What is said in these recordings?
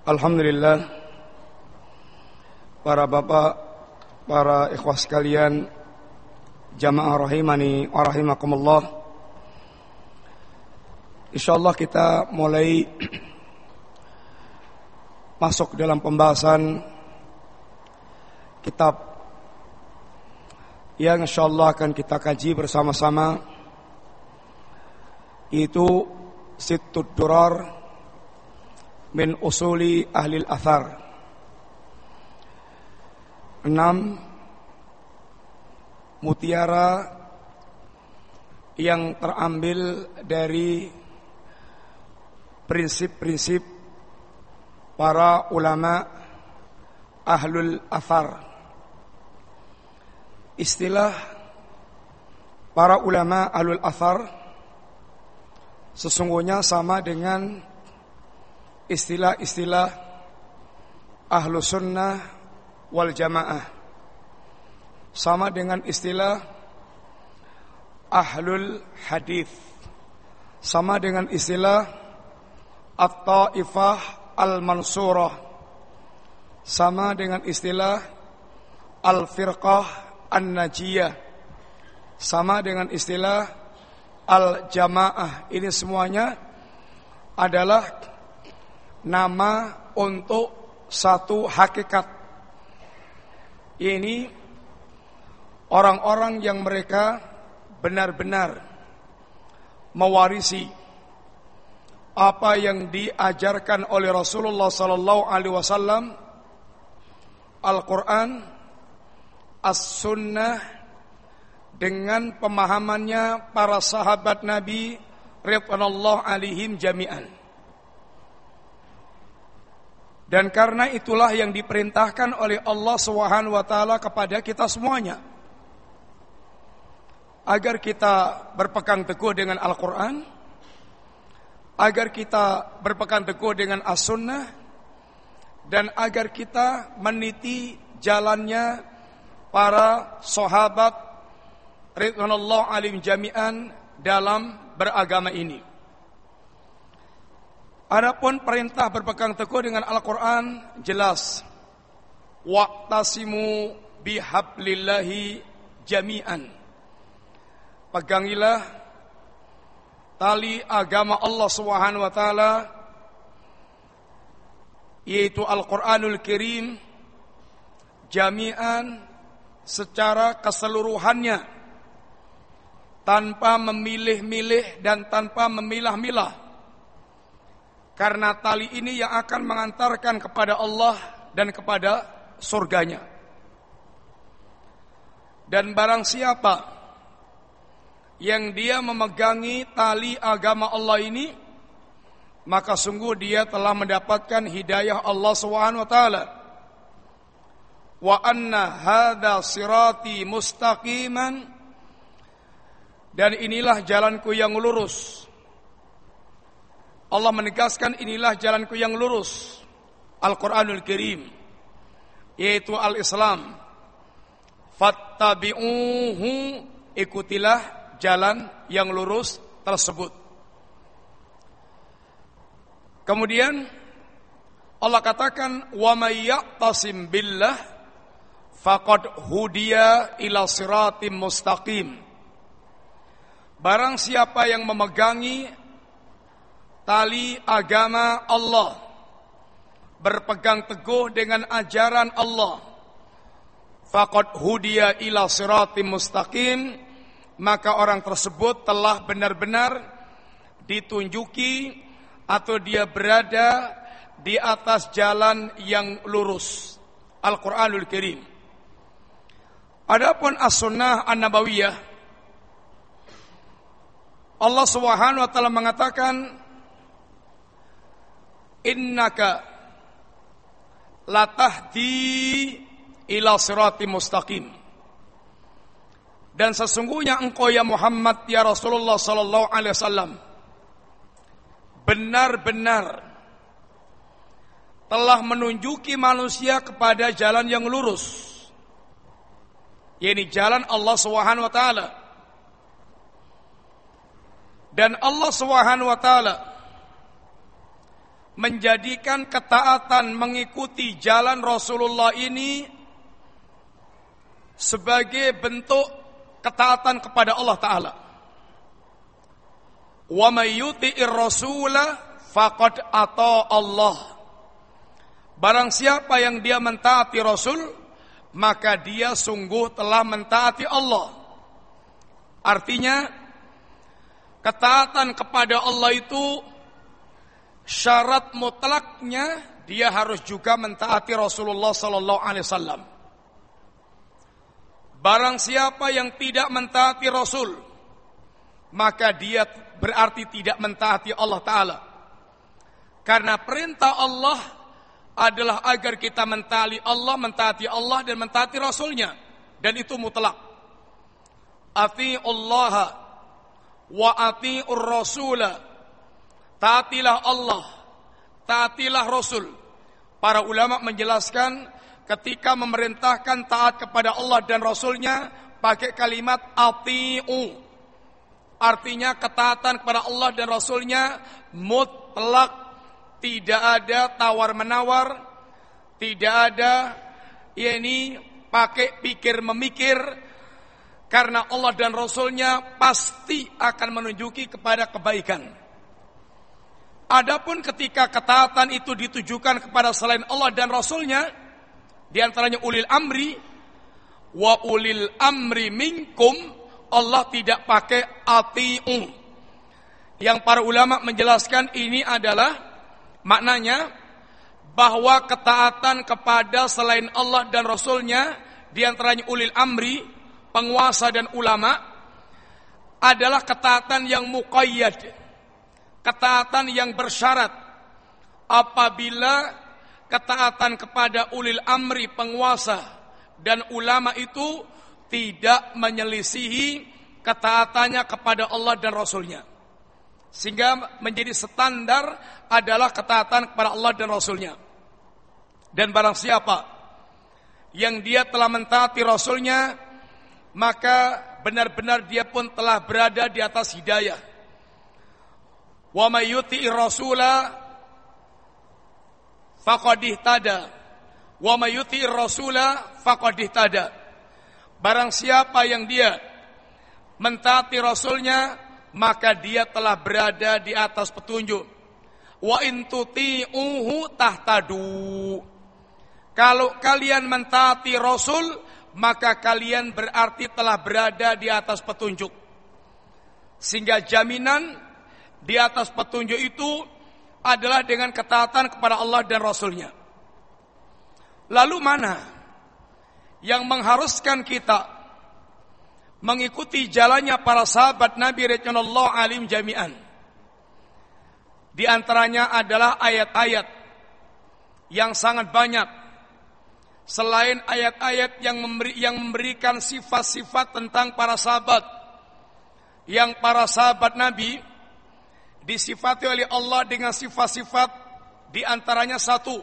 Alhamdulillah Para bapak Para ikhwas sekalian Jamaah rahimani wa rahimakumullah. InsyaAllah kita mulai Masuk dalam pembahasan Kitab Yang insyaAllah akan kita kaji bersama-sama Itu Situd Durar min usuli ahli al-athar. Enam mutiara yang terambil dari prinsip-prinsip para ulama ahlul athar. Istilah para ulama ahlul athar sesungguhnya sama dengan istilah-istilah ahlu sunnah wal jamaah. Sama dengan istilah ahlul hadis sama dengan istilah at-taifah al-mansurah. Sama dengan istilah al-firqah an-najiyah. Sama dengan istilah al-jamaah. Ini semuanya adalah nama untuk satu hakikat. Ini orang-orang yang mereka benar-benar mewarisi apa yang diajarkan oleh Rasulullah sallallahu alaihi wasallam Al-Qur'an As-Sunnah dengan pemahamannya para sahabat Nabi radhiyallahu alaihim jami'an. Dan karena itulah yang diperintahkan oleh Allah Subhanahu wa taala kepada kita semuanya. Agar kita berpegang teguh dengan Al-Qur'an, agar kita berpegang teguh dengan As-Sunnah dan agar kita meniti jalannya para sahabat ridwanullah alim jami'an dalam beragama ini. Adapun perintah berpegang teguh dengan Al-Quran jelas. Waqtasimu bihablillahi jami'an. Pegangilah tali agama Allah Subhanahu wa taala yaitu Al-Qur'anul Karim jami'an secara keseluruhannya tanpa memilih-milih dan tanpa memilah-milah karena tali ini yang akan mengantarkan kepada Allah dan kepada surganya. Dan barang siapa yang dia memegangi tali agama Allah ini, maka sungguh dia telah mendapatkan hidayah Allah Subhanahu wa taala. Wa anna hadza sirati mustaqiman dan inilah jalanku yang lurus. Allah menegaskan inilah jalanku yang lurus. Al-Quranul Karim Yaitu Al-Islam. Fattabi'uhu Ikutilah jalan yang lurus tersebut. Kemudian Allah katakan wa may yaqtasim billah faqad hudiya ila siratim mustaqim. Barang siapa yang memegangi tali agama Allah. Berpegang teguh dengan ajaran Allah. Faqad hudiya ila siratim mustaqim. Maka orang tersebut telah benar-benar ditunjuki atau dia berada di atas jalan yang lurus. Al-Qur'anul Karim. Adapun as-sunnah an-nabawiyah Allah Subhanahu wa taala mengatakan innaka latahdi ila sirati mustaqim. Dan sesungguhnya engkau ya Muhammad ya Rasulullah sallallahu alaihi wasallam benar-benar telah menunjuki manusia kepada jalan yang lurus yakni jalan Allah Subhanahu wa taala. Dan Allah Subhanahu wa taala menjadikan ketaatan mengikuti jalan Rasulullah ini sebagai bentuk ketaatan kepada Allah taala wa may yuti'ir rasula faqad Allah Barang siapa yang dia mentaati Rasul, maka dia sungguh telah mentaati Allah. Artinya, ketaatan kepada Allah itu syarat mutlaknya dia harus juga mentaati Rasulullah sallallahu alaihi wasallam. Barang siapa yang tidak mentaati Rasul, maka dia berarti tidak mentaati Allah taala. Karena perintah Allah adalah agar kita mentali Allah, mentaati Allah dan mentaati Rasulnya. Dan itu mutlak. Ati Allah wa ati'ur rasula. Taatilah Allah, taatilah Rasul. Para ulama menjelaskan ketika memerintahkan taat kepada Allah dan Rasulnya pakai kalimat ati'u. Artinya ketaatan kepada Allah dan Rasulnya mutlak tidak ada tawar-menawar, tidak ada ya ini pakai pikir memikir karena Allah dan Rasulnya pasti akan menunjuki kepada kebaikan. Adapun ketika ketaatan itu ditujukan kepada selain Allah dan Rasulnya, di antaranya ulil amri, wa ulil amri minkum, Allah tidak pakai ati'u. Yang para ulama menjelaskan ini adalah Maknanya bahwa ketaatan kepada selain Allah dan Rasulnya di antaranya ulil amri, penguasa dan ulama adalah ketaatan yang muqayyad, ketaatan yang bersyarat. Apabila ketaatan kepada ulil amri, penguasa dan ulama itu tidak menyelisihi ketaatannya kepada Allah dan Rasulnya. Sehingga menjadi standar adalah ketaatan kepada Allah dan Rasulnya. Dan barang siapa yang dia telah mentaati Rasulnya, maka benar-benar dia pun telah berada di atas hidayah. Wa may yuti'ir rasula faqad ihtada. Wa may yuti'ir rasula faqad ihtada. Barang siapa yang dia mentaati Rasulnya, maka dia telah berada di atas petunjuk. Wa intuti'uhu tahtadu. Kalau kalian mentaati Rasul, maka kalian berarti telah berada di atas petunjuk. Sehingga jaminan di atas petunjuk itu adalah dengan ketaatan kepada Allah dan Rasulnya. Lalu mana yang mengharuskan kita mengikuti jalannya para sahabat Nabi radhiyallahu alim jami'an. Di antaranya adalah ayat-ayat yang sangat banyak selain ayat-ayat yang memberi, yang memberikan sifat-sifat tentang para sahabat yang para sahabat Nabi disifati oleh Allah dengan sifat-sifat di antaranya satu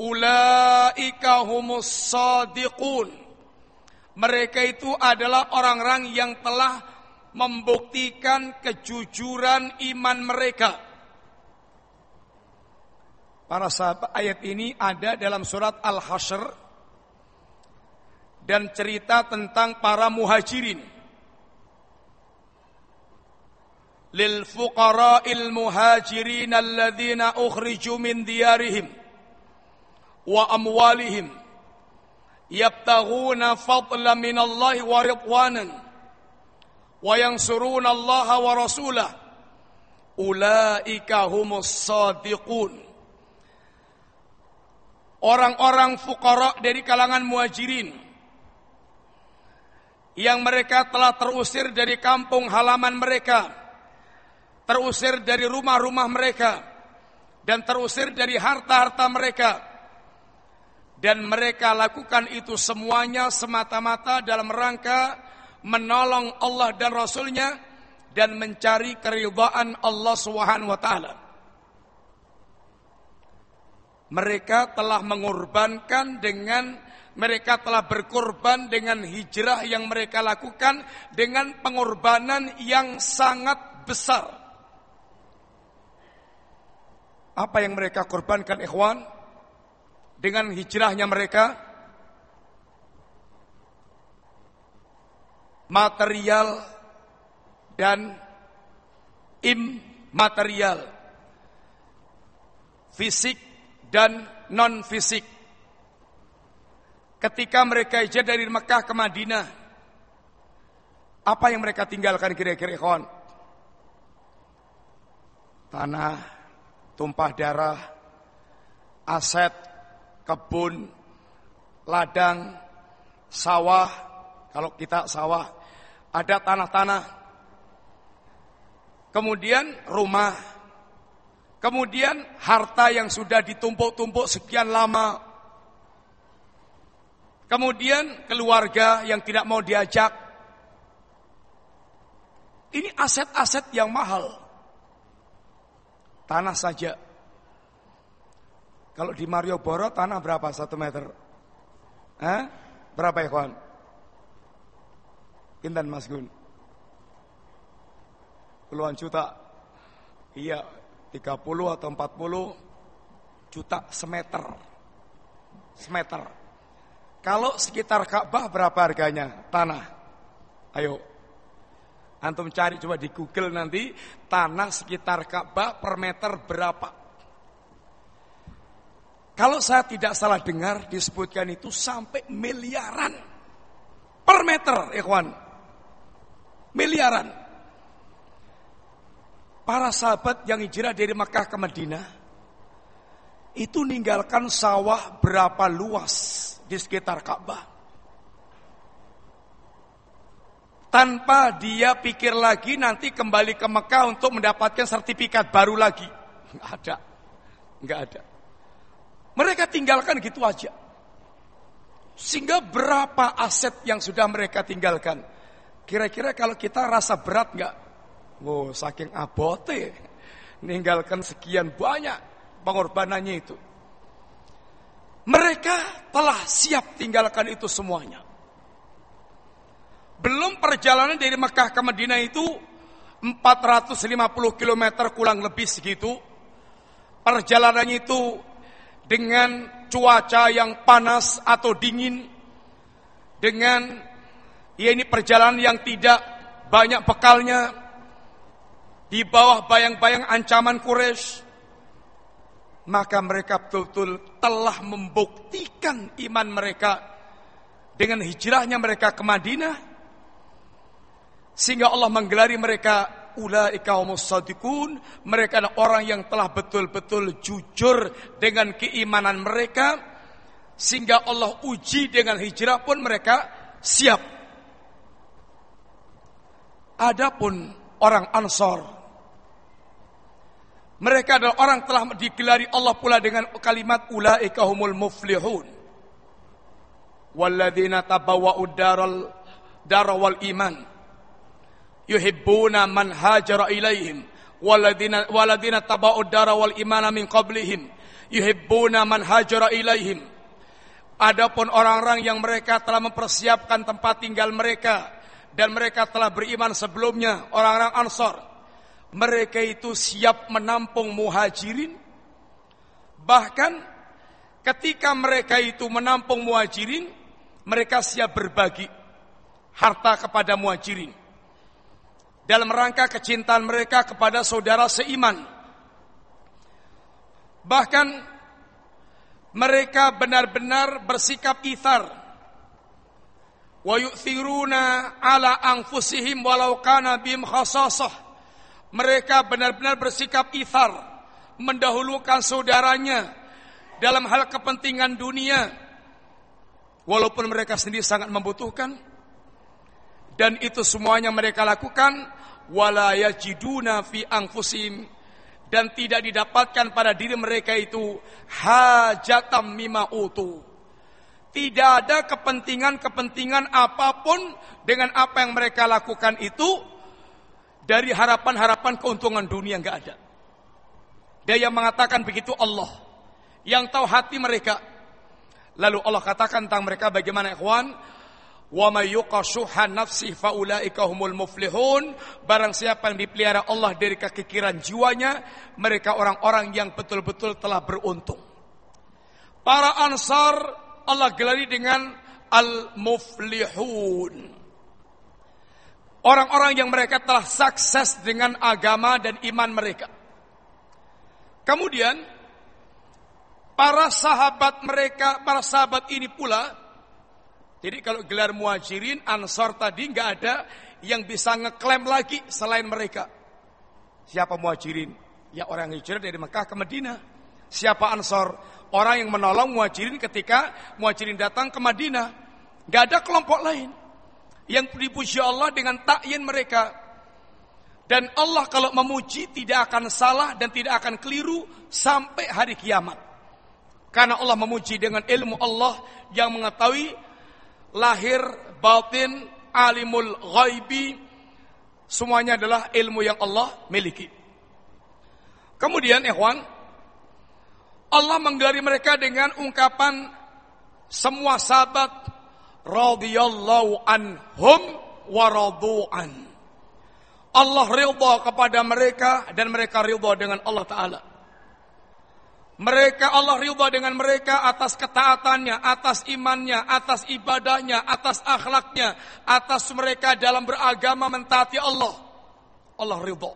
ulaika humus sadiqun mereka itu adalah orang-orang yang telah membuktikan kejujuran iman mereka. Para sahabat ayat ini ada dalam surat Al-Hasyr dan cerita tentang para muhajirin. Min diyarihim wa amwalihim yabtaghuna fadlan min Allah wa ridwanan wa yansuruna Allah wa rasulah ulaika humus sadiqun orang-orang fukara dari kalangan muhajirin yang mereka telah terusir dari kampung halaman mereka terusir dari rumah-rumah mereka dan terusir dari harta-harta mereka dan mereka lakukan itu semuanya semata-mata dalam rangka menolong Allah dan Rasulnya dan mencari keridhaan Allah Subhanahu wa taala. Mereka telah mengorbankan dengan mereka telah berkorban dengan hijrah yang mereka lakukan dengan pengorbanan yang sangat besar. Apa yang mereka korbankan ikhwan dengan hijrahnya mereka? Material dan immaterial. Fisik dan non fisik. Ketika mereka hijrah dari Mekah ke Madinah, apa yang mereka tinggalkan kira-kira ikhwan? Tanah, tumpah darah, aset, kebun, ladang, sawah, kalau kita sawah, ada tanah-tanah, kemudian rumah, Kemudian harta yang sudah ditumpuk-tumpuk sekian lama. Kemudian keluarga yang tidak mau diajak. Ini aset-aset yang mahal. Tanah saja. Kalau di Mario Boro tanah berapa satu meter? Hah? Berapa ya kawan? Kintan Mas Gun. Puluhan juta. Iya, 30 atau 40 juta semeter. Semeter. Kalau sekitar Ka'bah berapa harganya tanah? Ayo. Antum cari coba di Google nanti tanah sekitar Ka'bah per meter berapa? Kalau saya tidak salah dengar disebutkan itu sampai miliaran per meter, ikhwan. Miliaran para sahabat yang hijrah dari Makkah ke Madinah itu ninggalkan sawah berapa luas di sekitar Ka'bah. Tanpa dia pikir lagi nanti kembali ke Mekah untuk mendapatkan sertifikat baru lagi. Enggak ada. Enggak ada. Mereka tinggalkan gitu aja. Sehingga berapa aset yang sudah mereka tinggalkan? Kira-kira kalau kita rasa berat enggak? Wow, saking abote ninggalkan sekian banyak pengorbanannya itu. Mereka telah siap tinggalkan itu semuanya. Belum perjalanan dari Mekah ke Madinah itu 450 km kurang lebih segitu. Perjalanannya itu dengan cuaca yang panas atau dingin. Dengan ya ini perjalanan yang tidak banyak bekalnya, di bawah bayang-bayang ancaman Quraisy maka mereka betul-betul telah membuktikan iman mereka dengan hijrahnya mereka ke Madinah sehingga Allah menggelari mereka ulaika sadiqun. Mereka adalah orang yang telah betul-betul jujur dengan keimanan mereka. Sehingga Allah uji dengan hijrah pun mereka siap. Adapun orang Ansor mereka adalah orang telah digelari Allah pula dengan kalimat ulaika humul muflihun. Walladzina tabawwa'u daral darawal iman yuhibbuna man hajara ilaihim walladzina walladzina tabawwa'u darawal imana min qablihim yuhibbuna man hajara ilaihim Adapun orang-orang yang mereka telah mempersiapkan tempat tinggal mereka dan mereka telah beriman sebelumnya orang-orang Ansar mereka itu siap menampung muhajirin. Bahkan ketika mereka itu menampung muhajirin, mereka siap berbagi harta kepada muhajirin. Dalam rangka kecintaan mereka kepada saudara seiman. Bahkan mereka benar-benar bersikap ithar. Wa yu'thiruna ala anfusihim walau kana bim khasasah mereka benar-benar bersikap ithar, mendahulukan saudaranya dalam hal kepentingan dunia, walaupun mereka sendiri sangat membutuhkan. Dan itu semuanya mereka lakukan wala yajiduna fi anfusim dan tidak didapatkan pada diri mereka itu hajatam mima utu. Tidak ada kepentingan-kepentingan apa pun dengan apa yang mereka lakukan itu dari harapan-harapan keuntungan dunia nggak ada. Dia yang mengatakan begitu Allah yang tahu hati mereka. Lalu Allah katakan tentang mereka bagaimana ikhwan? Wa may yuqashuha nafsi faulaika humul muflihun. Barang siapa yang dipelihara Allah dari kekikiran jiwanya, mereka orang-orang yang betul-betul telah beruntung. Para ansar Allah gelari dengan al-muflihun. Orang-orang yang mereka telah sukses dengan agama dan iman mereka. Kemudian para sahabat mereka, para sahabat ini pula jadi kalau gelar muhajirin, ansor tadi nggak ada yang bisa ngeklaim lagi selain mereka. Siapa muhajirin? Ya orang hijrah dari Mekah ke Madinah. Siapa ansor? Orang yang menolong muhajirin ketika muhajirin datang ke Madinah. Gak ada kelompok lain yang dipuji Allah dengan takyin mereka. Dan Allah kalau memuji tidak akan salah dan tidak akan keliru sampai hari kiamat. Karena Allah memuji dengan ilmu Allah yang mengetahui lahir, batin, alimul ghaibi, semuanya adalah ilmu yang Allah miliki. Kemudian ikhwan, Allah menggelari mereka dengan ungkapan semua sahabat radhiyallahu anhum wa radu'an. Allah ridha kepada mereka dan mereka ridha dengan Allah taala. Mereka Allah ridha dengan mereka atas ketaatannya, atas imannya, atas ibadahnya, atas akhlaknya, atas mereka dalam beragama mentaati Allah. Allah ridha.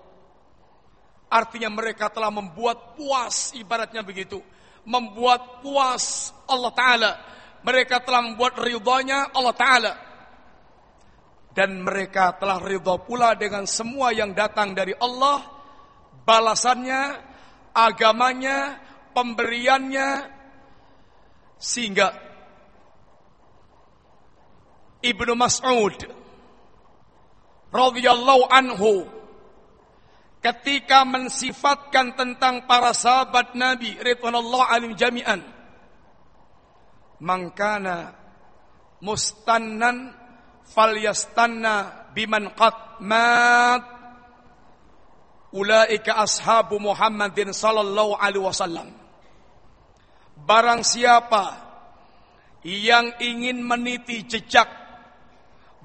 Artinya mereka telah membuat puas ibaratnya begitu. Membuat puas Allah Ta'ala. Mereka telah membuat ridhonya Allah Ta'ala. Dan mereka telah ridho pula dengan semua yang datang dari Allah. Balasannya, agamanya, pemberiannya sehingga Ibnu Mas'ud radhiyallahu anhu ketika mensifatkan tentang para sahabat Nabi ridwanullah alim jami'an mangkana mustannan falyastanna biman qad mat ulaika ashabu Muhammadin sallallahu alaihi wasallam Barang siapa yang ingin meniti jejak,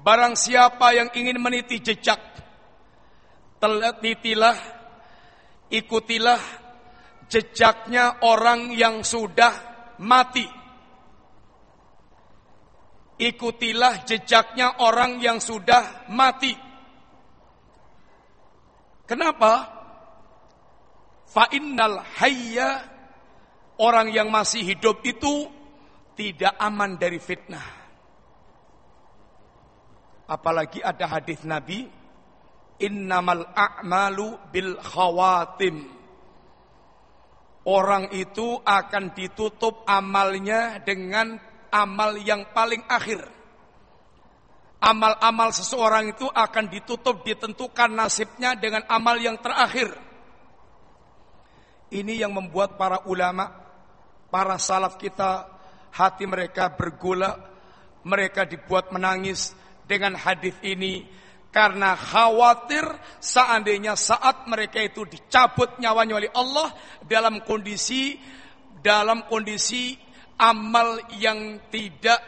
barang siapa yang ingin meniti jejak, telitilah, ikutilah jejaknya orang yang sudah mati. Ikutilah jejaknya orang yang sudah mati. Kenapa? Fa'innal hayya orang yang masih hidup itu tidak aman dari fitnah. Apalagi ada hadis Nabi, innamal a'malu bil khawatim. Orang itu akan ditutup amalnya dengan amal yang paling akhir. Amal-amal seseorang itu akan ditutup, ditentukan nasibnya dengan amal yang terakhir. Ini yang membuat para ulama para salaf kita hati mereka bergula, mereka dibuat menangis dengan hadis ini karena khawatir seandainya saat mereka itu dicabut nyawanya oleh Allah dalam kondisi dalam kondisi amal yang tidak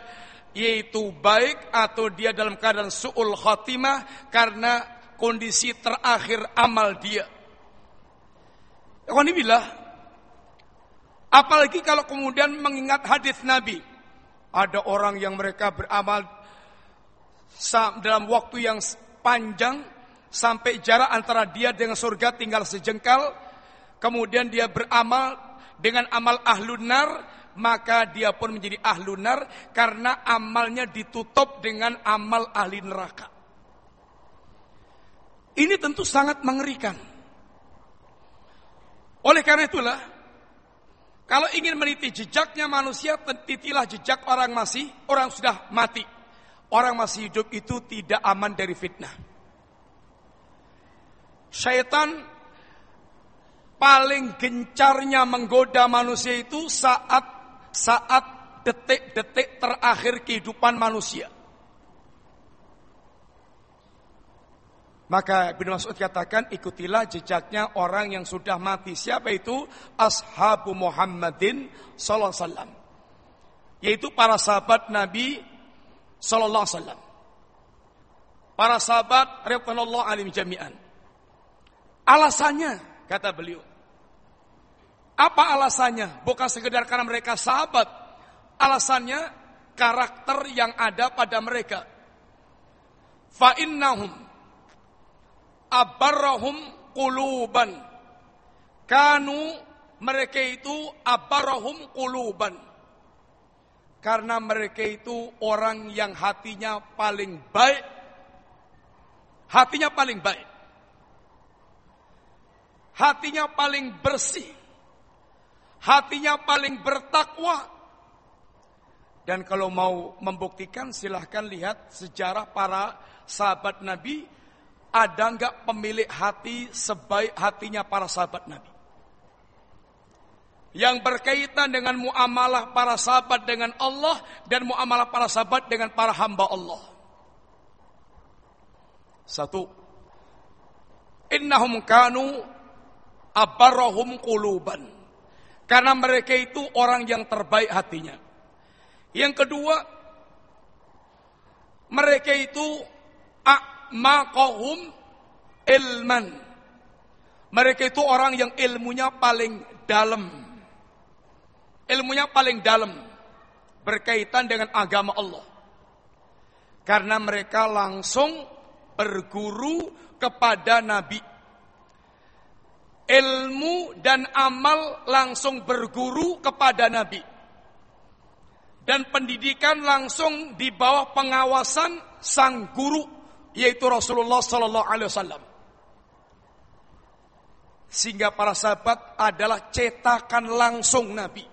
yaitu baik atau dia dalam keadaan su'ul khatimah karena kondisi terakhir amal dia. Ikhwanibillah, Apalagi kalau kemudian mengingat hadis Nabi. Ada orang yang mereka beramal dalam waktu yang panjang sampai jarak antara dia dengan surga tinggal sejengkal. Kemudian dia beramal dengan amal ahlun nar, maka dia pun menjadi ahlun nar karena amalnya ditutup dengan amal ahli neraka. Ini tentu sangat mengerikan. Oleh karena itulah kalau ingin meniti jejaknya manusia, titilah jejak orang masih, orang sudah mati. Orang masih hidup itu tidak aman dari fitnah. Syaitan paling gencarnya menggoda manusia itu saat saat detik-detik terakhir kehidupan manusia. Maka Ibnu Mas'ud katakan ikutilah jejaknya orang yang sudah mati. Siapa itu? Ashabu Muhammadin sallallahu alaihi wasallam. Yaitu para sahabat Nabi sallallahu alaihi wasallam. Para sahabat radhiyallahu alim jami'an. Alasannya kata beliau. Apa alasannya? Bukan sekedar karena mereka sahabat. Alasannya karakter yang ada pada mereka. Fa innahum abarrahum quluban. Kanu mereka itu abarrahum quluban. Karena mereka itu orang yang hatinya paling baik. Hatinya paling baik. Hatinya paling bersih. Hatinya paling bertakwa. Dan kalau mau membuktikan silahkan lihat sejarah para sahabat Nabi ada nggak pemilik hati sebaik hatinya para sahabat Nabi? Yang berkaitan dengan muamalah para sahabat dengan Allah dan muamalah para sahabat dengan para hamba Allah. Satu. Innahum kanu abarahum kuluban. Karena mereka itu orang yang terbaik hatinya. Yang kedua, mereka itu a'maqahum ilman. Mereka itu orang yang ilmunya paling dalam. Ilmunya paling dalam berkaitan dengan agama Allah. Karena mereka langsung berguru kepada Nabi. Ilmu dan amal langsung berguru kepada Nabi. Dan pendidikan langsung di bawah pengawasan sang guru yaitu Rasulullah sallallahu alaihi wasallam. Sehingga para sahabat adalah cetakan langsung Nabi.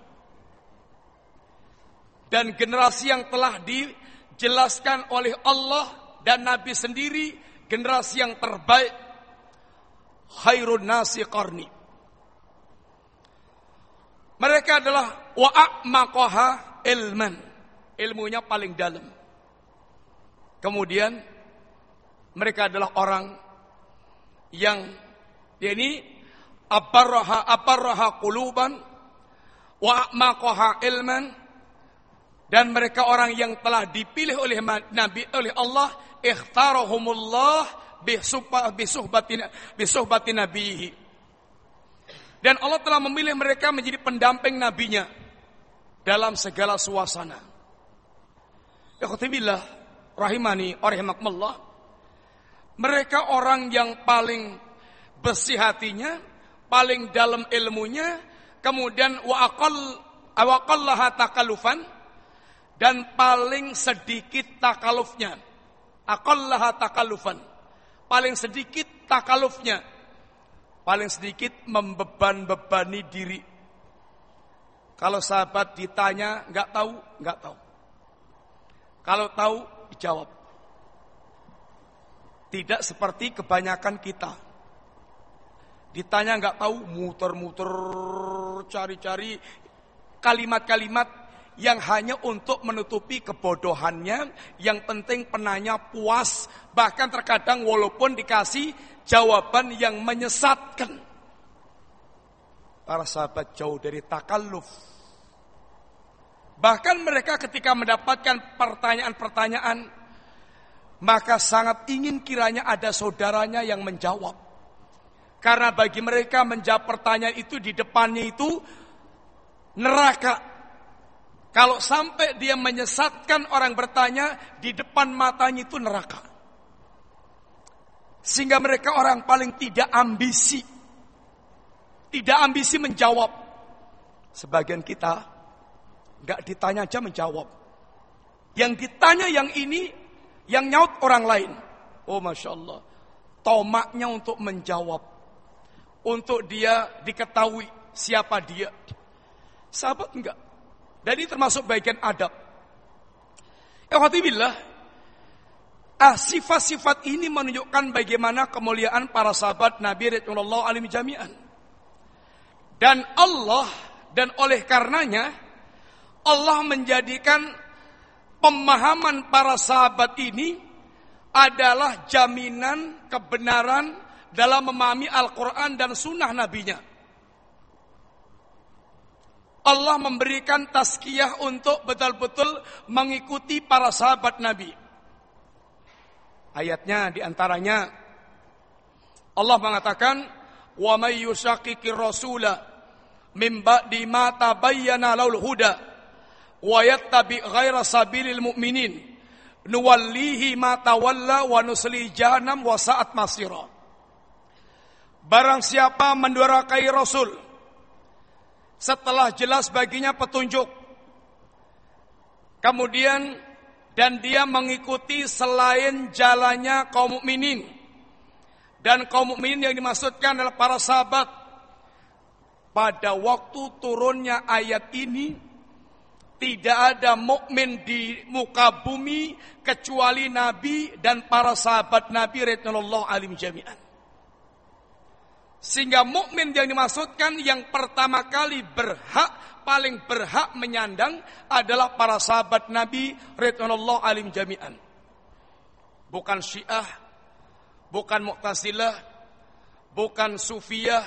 Dan generasi yang telah dijelaskan oleh Allah dan Nabi sendiri generasi yang terbaik khairun nasi qarni. Mereka adalah wa'amaqaha ilman. Ilmunya paling dalam. Kemudian mereka adalah orang yang ya ini aparraha aparraha quluban wa maqaha ilman dan mereka orang yang telah dipilih oleh Nabi oleh Allah ikhtarahumullah bisuhbatin nabihi dan Allah telah memilih mereka menjadi pendamping nabinya dalam segala suasana. Ikhtibillah rahimani wa rahimakumullah. Mereka orang yang paling bersih hatinya, paling dalam ilmunya, kemudian wa aqall awaqallaha takalufan dan paling sedikit takalufnya. Aqallaha takalufan. Paling sedikit takalufnya. Paling sedikit membeban-bebani diri. Kalau sahabat ditanya, nggak tahu, nggak tahu. Kalau tahu, dijawab. Tidak seperti kebanyakan kita. Ditanya nggak tahu, muter-muter, cari-cari kalimat-kalimat yang hanya untuk menutupi kebodohannya. Yang penting penanya puas, bahkan terkadang walaupun dikasih jawaban yang menyesatkan. Para sahabat jauh dari takalluf. Bahkan mereka ketika mendapatkan pertanyaan-pertanyaan maka sangat ingin kiranya ada saudaranya yang menjawab. Karena bagi mereka menjawab pertanyaan itu di depannya itu neraka. Kalau sampai dia menyesatkan orang bertanya, di depan matanya itu neraka. Sehingga mereka orang paling tidak ambisi. Tidak ambisi menjawab. Sebagian kita nggak ditanya aja menjawab. Yang ditanya yang ini yang nyaut orang lain. Oh Masya Allah. Tomaknya untuk menjawab. Untuk dia diketahui siapa dia. Sahabat enggak. Dan ini termasuk bagian adab. Ikhwatibillah. Ah, sifat-sifat ini menunjukkan bagaimana kemuliaan para sahabat Nabi Rasulullah alim jami'an. Dan Allah dan oleh karenanya Allah menjadikan pemahaman para sahabat ini adalah jaminan kebenaran dalam memahami Al-Quran dan sunnah nabinya. Allah memberikan tazkiyah untuk betul-betul mengikuti para sahabat Nabi. Ayatnya di antaranya Allah mengatakan, "Wa may yushaqiqir rasula min ba'di ma tabayyana huda wa yattabi ghaira sabilil mu'minin nuwallihi ma tawalla wa nusli jahannam wa sa'at masira." Barang siapa mendurakai Rasul setelah jelas baginya petunjuk kemudian dan dia mengikuti selain jalannya kaum mukminin dan kaum mukminin yang dimaksudkan adalah para sahabat pada waktu turunnya ayat ini tidak ada mukmin di muka bumi kecuali Nabi dan para sahabat Nabi radhiyallahu alim jami'an. Sehingga mukmin yang dimaksudkan yang pertama kali berhak paling berhak menyandang adalah para sahabat Nabi radhiyallahu alim jami'an. Bukan Syiah, bukan Mu'tazilah, bukan Sufiyah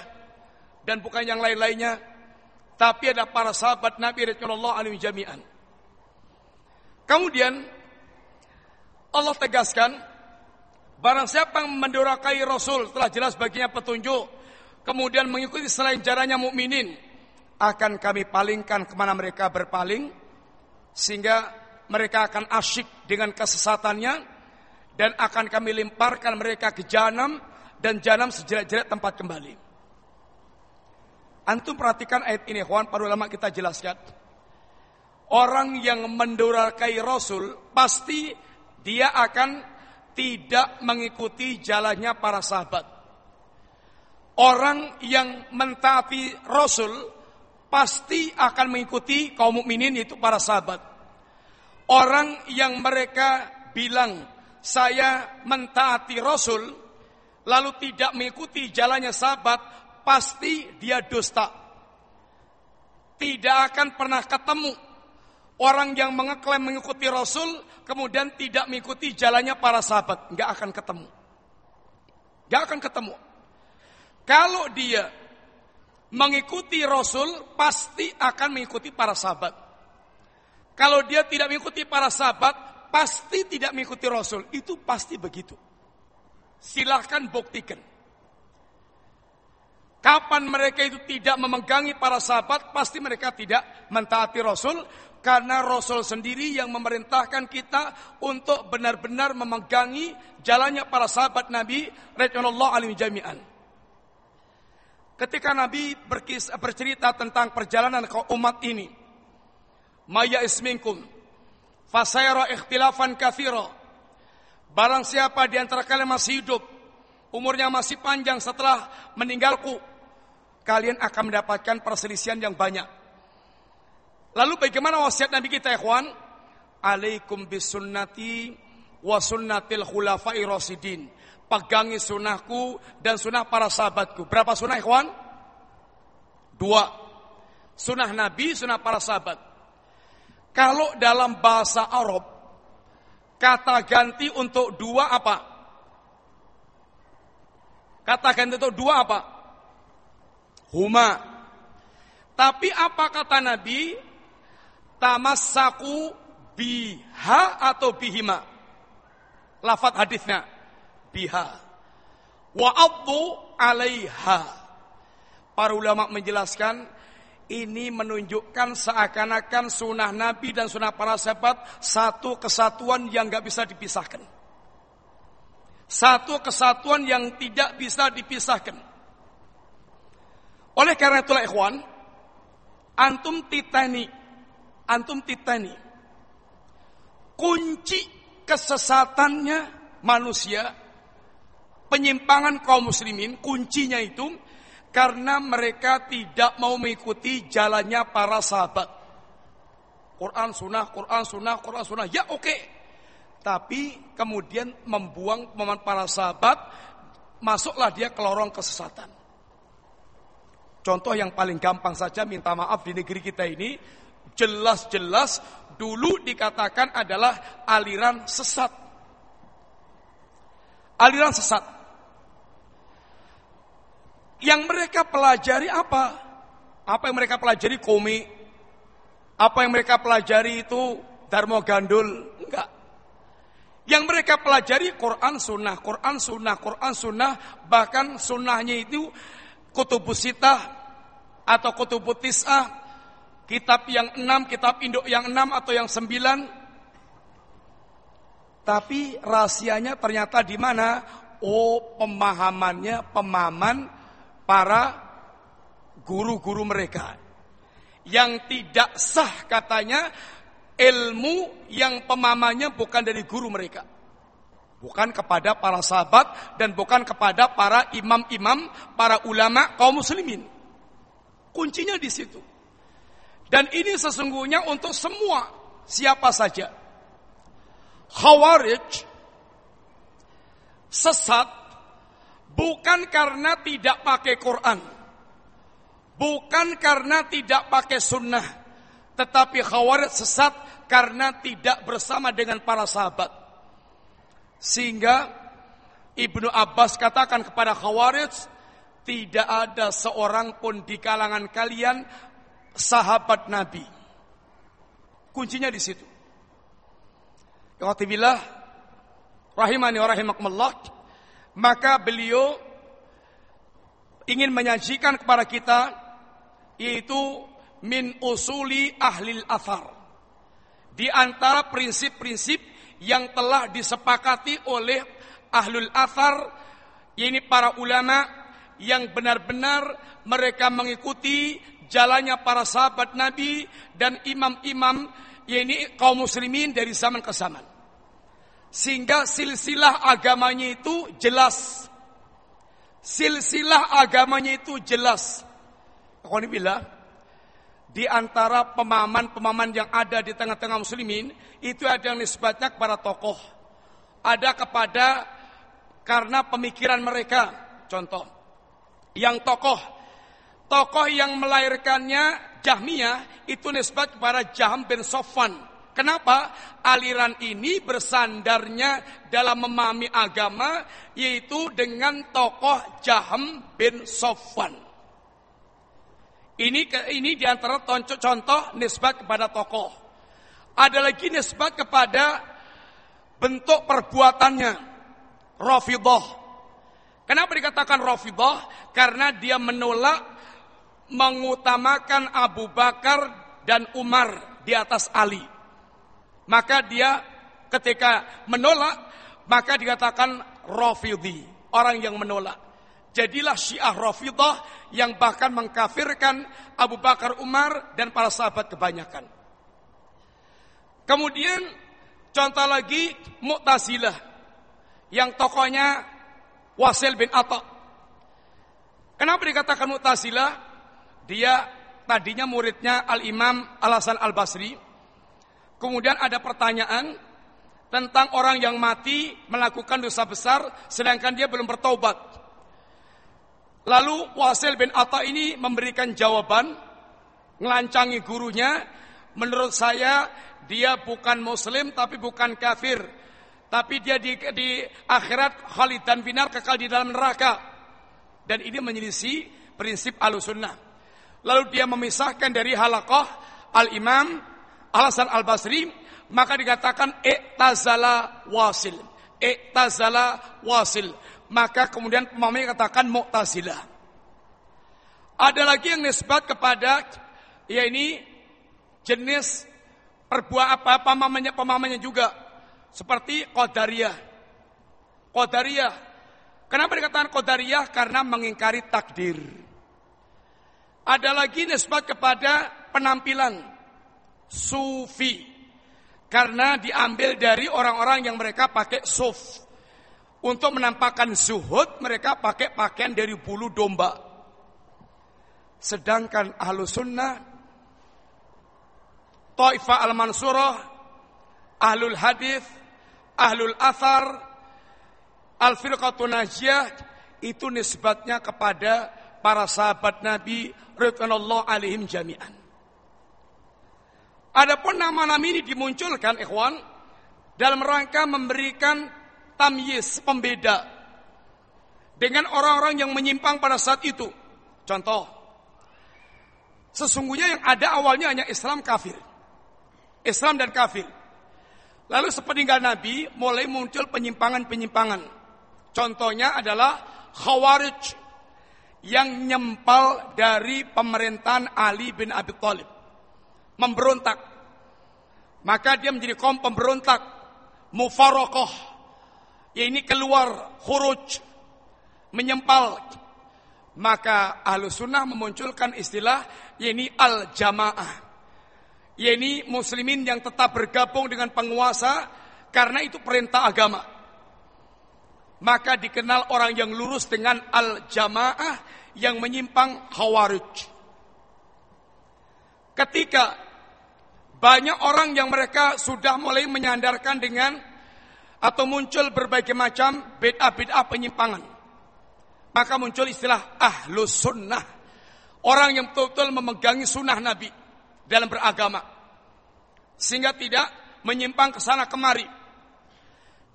dan bukan yang lain-lainnya, tapi ada para sahabat Nabi radhiyallahu alim jami'an. Kemudian Allah tegaskan barang siapa yang mendurakai Rasul telah jelas baginya petunjuk kemudian mengikuti selain jalannya mukminin akan kami palingkan ke mana mereka berpaling sehingga mereka akan asyik dengan kesesatannya dan akan kami lemparkan mereka ke jahanam dan jahanam sejerat-jerat tempat kembali. Antum perhatikan ayat ini, kawan, para ulama kita jelaskan. Orang yang mendurakai Rasul pasti dia akan tidak mengikuti jalannya para sahabat. Orang yang mentaati Rasul pasti akan mengikuti kaum mukminin yaitu para sahabat. Orang yang mereka bilang saya mentaati Rasul lalu tidak mengikuti jalannya sahabat pasti dia dusta. Tidak akan pernah ketemu orang yang mengeklaim mengikuti Rasul kemudian tidak mengikuti jalannya para sahabat, nggak akan ketemu. Nggak akan ketemu. Kalau dia mengikuti Rasul, pasti akan mengikuti para sahabat. Kalau dia tidak mengikuti para sahabat, pasti tidak mengikuti Rasul. Itu pasti begitu. Silahkan buktikan. Kapan mereka itu tidak memegangi para sahabat, pasti mereka tidak mentaati Rasul. Karena Rasul sendiri yang memerintahkan kita untuk benar-benar memegangi jalannya para sahabat Nabi. Rasulullah alim jami'an. Ketika Nabi berkis, bercerita tentang perjalanan umat ini, Maya isminkum, fasayra ikhtilafan kathira. Barang siapa di antara kalian masih hidup, umurnya masih panjang setelah meninggalku, kalian akan mendapatkan perselisihan yang banyak. Lalu bagaimana wasiat Nabi kita, ikhwan? Alaikum bisunnati wa sunnatil khulafai rasidin pegangi sunnahku dan sunnah para sahabatku. Berapa sunnah ikhwan? Dua. Sunnah Nabi, sunnah para sahabat. Kalau dalam bahasa Arab, kata ganti untuk dua apa? Kata ganti untuk dua apa? Huma. Tapi apa kata Nabi? Tamassaku biha atau bihima. Lafat hadisnya biha wa addu alaiha. Para ulama menjelaskan ini menunjukkan seakan-akan sunnah Nabi dan sunnah para sahabat satu kesatuan yang nggak bisa dipisahkan. Satu kesatuan yang tidak bisa dipisahkan. Oleh karena itulah ikhwan, antum titani, antum titani. Kunci kesesatannya manusia penyimpangan kaum muslimin kuncinya itu karena mereka tidak mau mengikuti jalannya para sahabat. Quran sunnah, Quran sunnah, Quran sunnah. Ya oke. Okay. Tapi kemudian membuang pemahaman para sahabat, masuklah dia ke lorong kesesatan. Contoh yang paling gampang saja minta maaf di negeri kita ini jelas-jelas dulu dikatakan adalah aliran sesat. Aliran sesat. Yang mereka pelajari apa? Apa yang mereka pelajari komik? Apa yang mereka pelajari itu Darmo Gandul? Enggak. Yang mereka pelajari Quran Sunnah, Quran Sunnah, Quran Sunnah, bahkan sunnahnya itu kutubus sitah atau kutubus tis'ah, kitab yang enam, kitab induk yang enam atau yang sembilan. Tapi rahasianya ternyata di mana? Oh, pemahamannya pemahaman para guru-guru mereka. Yang tidak sah katanya ilmu yang pemahamannya bukan dari guru mereka. Bukan kepada para sahabat dan bukan kepada para imam-imam, para ulama kaum muslimin. Kuncinya di situ. Dan ini sesungguhnya untuk semua siapa saja. Khawarij sesat bukan karena tidak pakai Quran. Bukan karena tidak pakai sunnah. Tetapi khawarij sesat karena tidak bersama dengan para sahabat. Sehingga Ibnu Abbas katakan kepada Khawarij, tidak ada seorang pun di kalangan kalian sahabat Nabi. Kuncinya di situ. Qatibillah rahimani wa rahimakumullah, maka beliau ingin menyajikan kepada kita yaitu min usuli ahlil athar. Di antara prinsip-prinsip yang telah disepakati oleh ahlul athar ini para ulama yang benar-benar mereka mengikuti jalannya para sahabat Nabi dan imam-imam ini kaum muslimin dari zaman ke zaman. Sehingga silsilah agamanya itu jelas. Silsilah agamanya itu jelas. Aku ini bilang, di antara pemahaman-pemahaman yang ada di tengah-tengah muslimin itu ada yang nisbatnya kepada tokoh. Ada kepada karena pemikiran mereka. Contoh yang tokoh. Tokoh yang melahirkannya Jahmiyah itu nisbat kepada Jahm bin Sofwan. Kenapa? Aliran ini bersandarnya dalam memahami agama yaitu dengan tokoh Jahm bin Sofwan ini ini di antara contoh, contoh nisbat kepada tokoh. Ada lagi nisbat kepada bentuk perbuatannya. Rafidah. Kenapa dikatakan Rafidah? Karena dia menolak mengutamakan Abu Bakar dan Umar di atas Ali. Maka dia ketika menolak, maka dikatakan Rafidhi. Orang yang menolak. Jadilah Syiah Rafidah yang bahkan mengkafirkan Abu Bakar Umar dan para sahabat kebanyakan. Kemudian contoh lagi Mu'tazilah yang tokohnya Wasil bin Atta. Kenapa dikatakan Mu'tazilah? Dia tadinya muridnya Al-Imam Al-Hasan Al-Basri. Kemudian ada pertanyaan tentang orang yang mati melakukan dosa besar sedangkan dia belum bertobat. Lalu Wasil bin Atta ini memberikan jawaban, ngelancangi gurunya, menurut saya dia bukan muslim tapi bukan kafir. Tapi dia di, di akhirat khalid dan binar kekal di dalam neraka. Dan ini menyelisih prinsip al-sunnah. Lalu dia memisahkan dari halakoh al-imam Al-Hasan al-Basri. Maka dikatakan iktazala wasil. Iktazala wasil maka kemudian pemahamannya katakan Mu'tazilah. Ada lagi yang nisbat kepada ya ini jenis perbuah apa pemahamannya pemahamannya juga seperti Qadariyah. Qadariyah. Kenapa dikatakan Qadariyah? Karena mengingkari takdir. Ada lagi nisbat kepada penampilan sufi. Karena diambil dari orang-orang yang mereka pakai suf. Untuk menampakkan zuhud mereka pakai pakaian dari bulu domba. Sedangkan ahlu sunnah, Taifah al-Mansurah, ahlul hadith, ahlul athar, al-firqatun najiyah, itu nisbatnya kepada para sahabat Nabi radhiyallahu alaihim jami'an. Adapun nama-nama ini dimunculkan ikhwan dalam rangka memberikan tamyiz pembeda dengan orang-orang yang menyimpang pada saat itu. Contoh, sesungguhnya yang ada awalnya hanya Islam kafir. Islam dan kafir. Lalu sepeninggal Nabi mulai muncul penyimpangan-penyimpangan. Contohnya adalah Khawarij yang nyempal dari pemerintahan Ali bin Abi Thalib. Memberontak. Maka dia menjadi kaum pemberontak. Mufarokoh. Ya ini keluar khuruj. Menyempal. Maka ahlu sunnah memunculkan istilah ini al-jamaah yakni muslimin yang tetap bergabung dengan penguasa karena itu perintah agama. Maka dikenal orang yang lurus dengan al-jamaah yang menyimpang khawarij. Ketika banyak orang yang mereka sudah mulai menyandarkan dengan atau muncul berbagai macam bid'ah-bid'ah penyimpangan. Maka muncul istilah ahlus sunnah. Orang yang betul-betul memegangi sunnah Nabi dalam beragama. Sehingga tidak menyimpang ke sana kemari.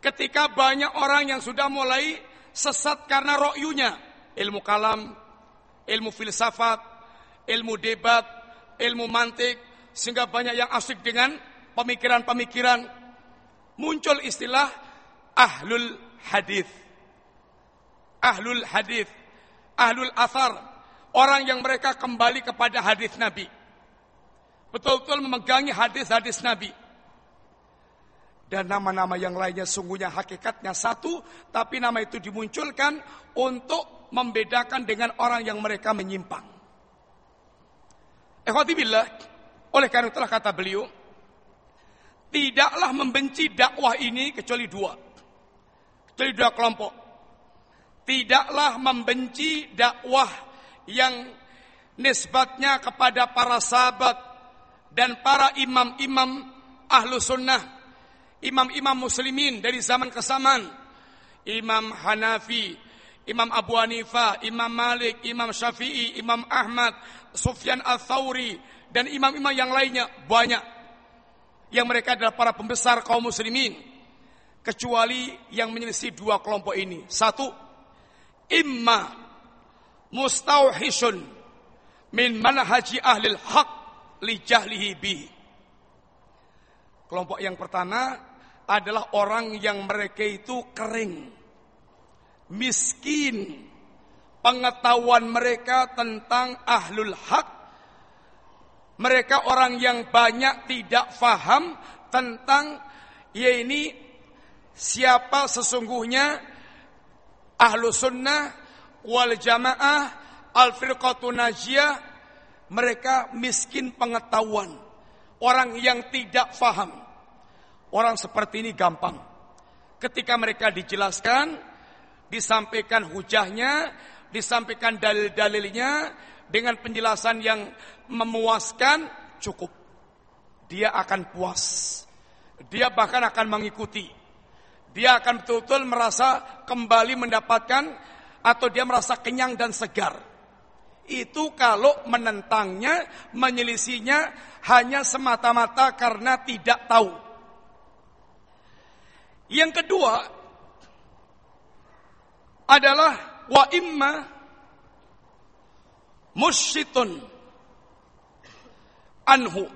Ketika banyak orang yang sudah mulai sesat karena ro'yunya. Ilmu kalam, ilmu filsafat, ilmu debat, ilmu mantik. Sehingga banyak yang asik dengan pemikiran-pemikiran. Muncul istilah ahlul hadith. Ahlul hadith. Ahlul athar. Orang yang mereka kembali kepada hadis Nabi betul-betul memegangi hadis-hadis Nabi. Dan nama-nama yang lainnya sungguhnya hakikatnya satu, tapi nama itu dimunculkan untuk membedakan dengan orang yang mereka menyimpang. Ikhwatibillah, oleh karena itulah kata beliau, tidaklah membenci dakwah ini kecuali dua. Kecuali dua kelompok. Tidaklah membenci dakwah yang nisbatnya kepada para sahabat dan para imam-imam ahlu sunnah, imam-imam muslimin dari zaman ke zaman, Imam Hanafi, Imam Abu Hanifah, Imam Malik, Imam Syafi'i, Imam Ahmad, Sufyan al-Thawri, dan imam-imam yang lainnya banyak. Yang mereka adalah para pembesar kaum muslimin. Kecuali yang menyelisih dua kelompok ini. Satu, imma mustauhishun min manhaji ahlil haq lijahlihi bi. Kelompok yang pertama adalah orang yang mereka itu kering, miskin, pengetahuan mereka tentang ahlul hak. Mereka orang yang banyak tidak faham tentang ya ini siapa sesungguhnya ahlu sunnah wal jamaah al firqatun najiyah mereka miskin pengetahuan. Orang yang tidak faham. Orang seperti ini gampang. Ketika mereka dijelaskan, disampaikan hujahnya, disampaikan dalil-dalilnya, dengan penjelasan yang memuaskan, cukup. Dia akan puas. Dia bahkan akan mengikuti. Dia akan betul-betul merasa kembali mendapatkan atau dia merasa kenyang dan segar itu kalau menentangnya, menyelisinya hanya semata-mata karena tidak tahu. Yang kedua adalah wa imma musyitun anhu.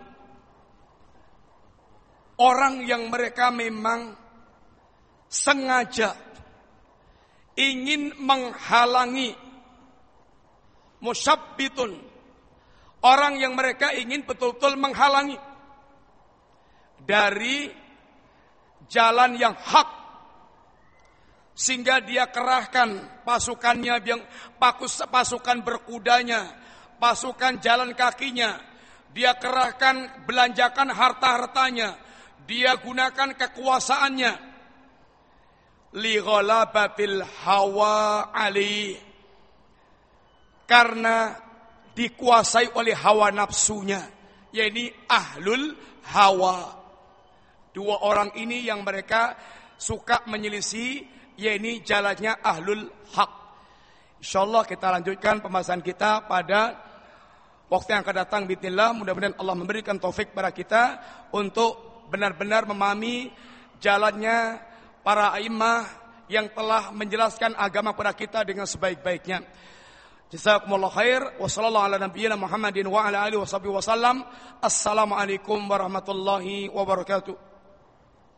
Orang yang mereka memang sengaja ingin menghalangi musyabbitun. Orang yang mereka ingin betul-betul menghalangi dari jalan yang hak sehingga dia kerahkan pasukannya yang pakus pasukan berkudanya, pasukan jalan kakinya, dia kerahkan belanjakan harta-hartanya, dia gunakan kekuasaannya. Li ghalabatil hawa ali. Karena dikuasai oleh hawa nafsunya, yaitu ahlul hawa. Dua orang ini yang mereka suka menyelisih, yaitu jalannya ahlul hak. Insyaallah kita lanjutkan pembahasan kita pada waktu yang akan datang bismillah mudah-mudahan Allah memberikan taufik kepada kita untuk benar-benar memahami jalannya para imam yang telah menjelaskan agama kepada kita dengan sebaik-baiknya. Jazakumullah khair wa sallallahu ala nabiyyina Muhammadin wa ala alihi wasallam. Assalamualaikum warahmatullahi wabarakatuh.